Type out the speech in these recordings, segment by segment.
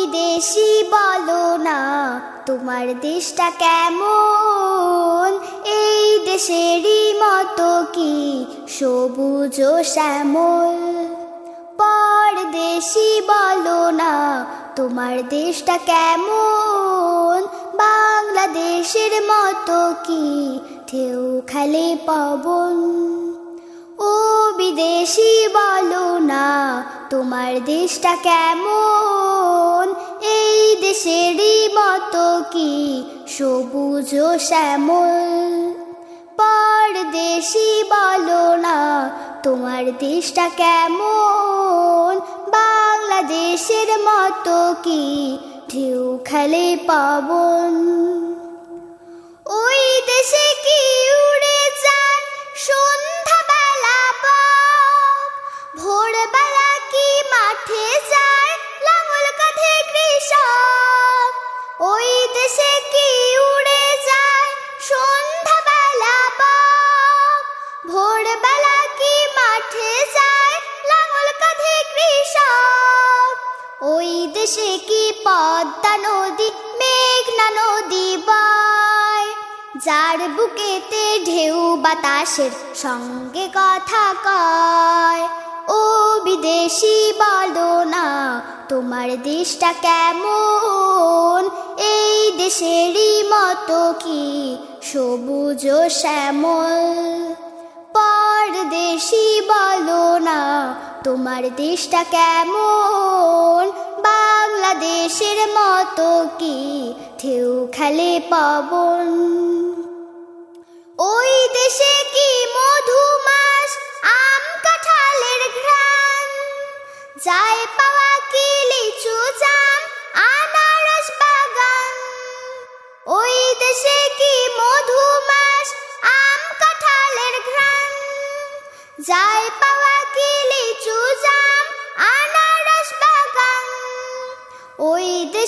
বিদেশি বলো না, তোমার দেশটা কেমন? এই দেশেরই মতো কি সবুজ ও শ্যামল? পরদেশি বলো না, তোমার দেশটা কেমন? বাংলাদেশের মতো কি ঢেউ খেলে পবন? ও বিদেশি বলো না, তোমার দেশটা কেমন? দেশেরই মতো কি সবুজ শ্যামল? পরদেশি বলো না, তোমার দেশটা কেমন? বাংলাদেশের মতো কি ঢেউ খেলে পাবন? ওই দেশে দেশে কি পদ্মা নদী, মেঘনা নদী বয়? যার বুকেতে ঢেউ বাতাসের সঙ্গে কথা কয়, ও বিদেশি, বলো না, তোমার দেশটা কেমন? এই দেশেরই মতো কি সবুজ শ্যামল? পরদেশি, বলো না, তোমার দেশটা কেমন? বাংলাদেশের মতো কি ঠেউ খেলে পবন? ওই দেশে কি মধু মধুমাস, আম কাঁঠালের ঘ্রাণ? যায় পাওয়া কি লিচু জাম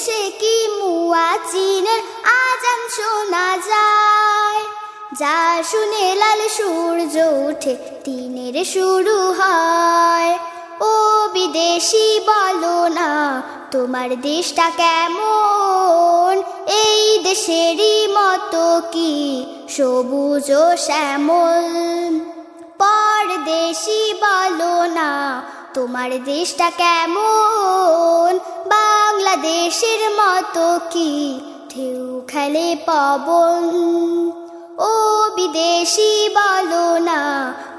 দেশে কি মুয়া চিনের আজান শোনা যায়। যা শুনে লাল সূর্য ওঠে, দিনের শুরু হয়। ও বিদেশি, বলো না, তোমার দেশটা কেমন? এই দেশেরই মতো কি, সবুজ ও শ্যামল? পরদেশি, বলো না, তোমার দেশটা কেমন? বাংলাদেশের মতো কি? ঢেউ খেলে পবন। ও বিদেশি বলো না,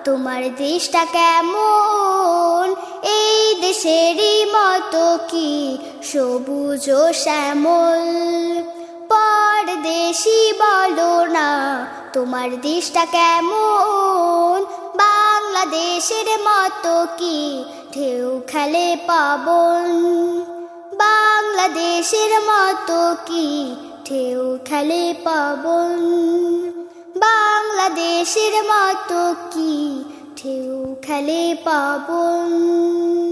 তোমার দেশটা কেমন? এই দেশেরই মতো কি? সবুজ ও শ্যামল। পরদেশি বলো না, তোমার দেশটা কেমন? বাংলাদেশের মতো কি? ঢেউ খেলে পবন। বাংলাদেশের মতো কি? ঠেউ খেলে পবন। বাংলাদেশের মতো কি? ঠেউ খেলে পবন।